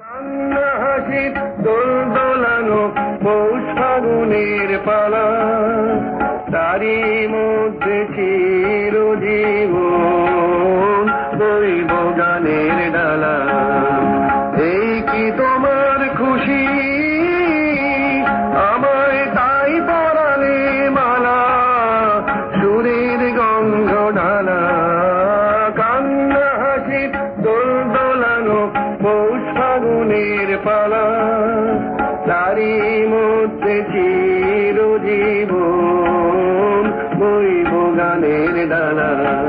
কান্না হাসি দোল দোলানো পৌষ ফাগুনের পালা তারই মধ্যে তারই মধ্যে চির জীবন বইব গানের ডালা।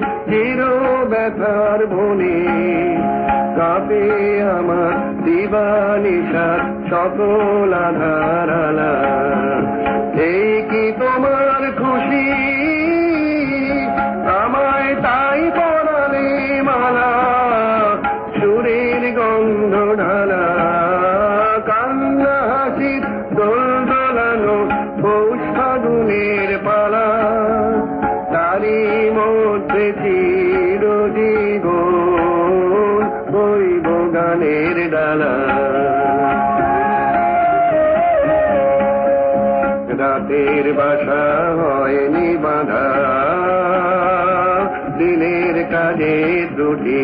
চির ব্যথার বনে কাপে আমার দিবানিশার সকল আধার আলা। এই কি তোমার খুশি? আমায় তাই পরালে মালা, সুরের গন্ধ ঢালা। কান্না হাসি দোল দোলানো পৌষ ফাগুনের পালা। রাতের বাসা হয়নি বাধা দিনের কাজে ত্রুটি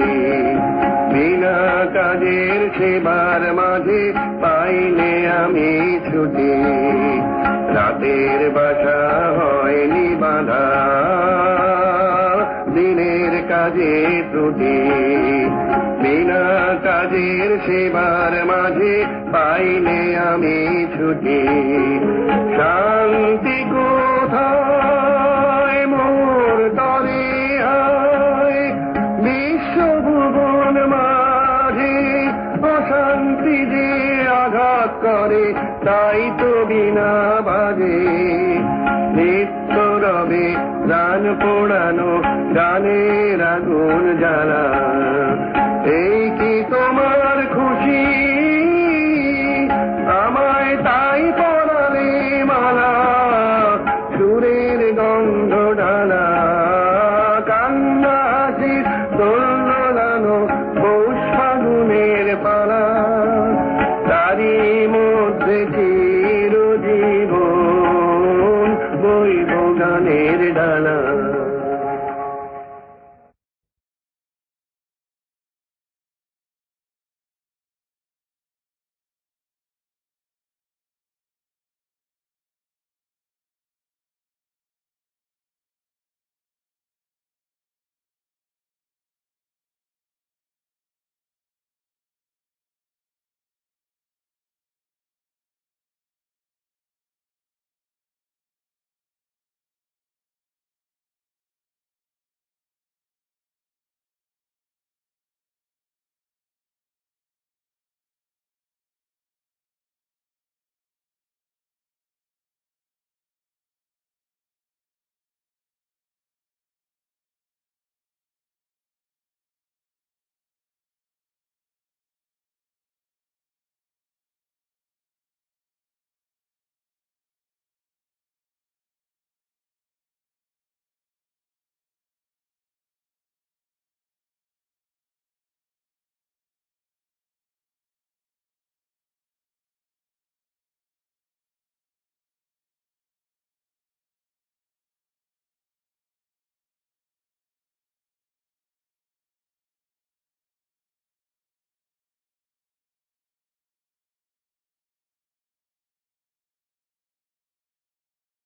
বিনা কাজের সেবার মাঝে পাইনে আমি ছুটি রাতের বাসা হয়নি বাধা দিনের কাজে ত্রুটি বিনা কাজের সেবার মাঝে পাইলে আমি ছুটি। শান্তি কোথায় মোর তরে হয় বিশ্বভুবন মাঝে অশান্তি যে আঘাত করে, তাই তো বিনা বাজে। নিত্য রবে গান পোড়ানো, গানের আগুন জ্বালা।